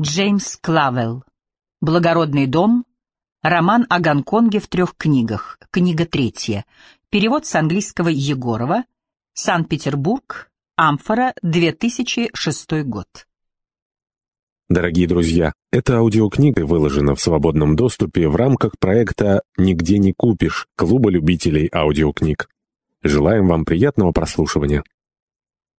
Джеймс Клавелл. Благородный дом. Роман о Гонконге в трех книгах. Книга третья. Перевод с английского Егорова. Санкт-Петербург. Амфора, 2006 год. Дорогие друзья, эта аудиокнига выложена в свободном доступе в рамках проекта «Нигде не купишь» Клуба любителей аудиокниг. Желаем вам приятного прослушивания.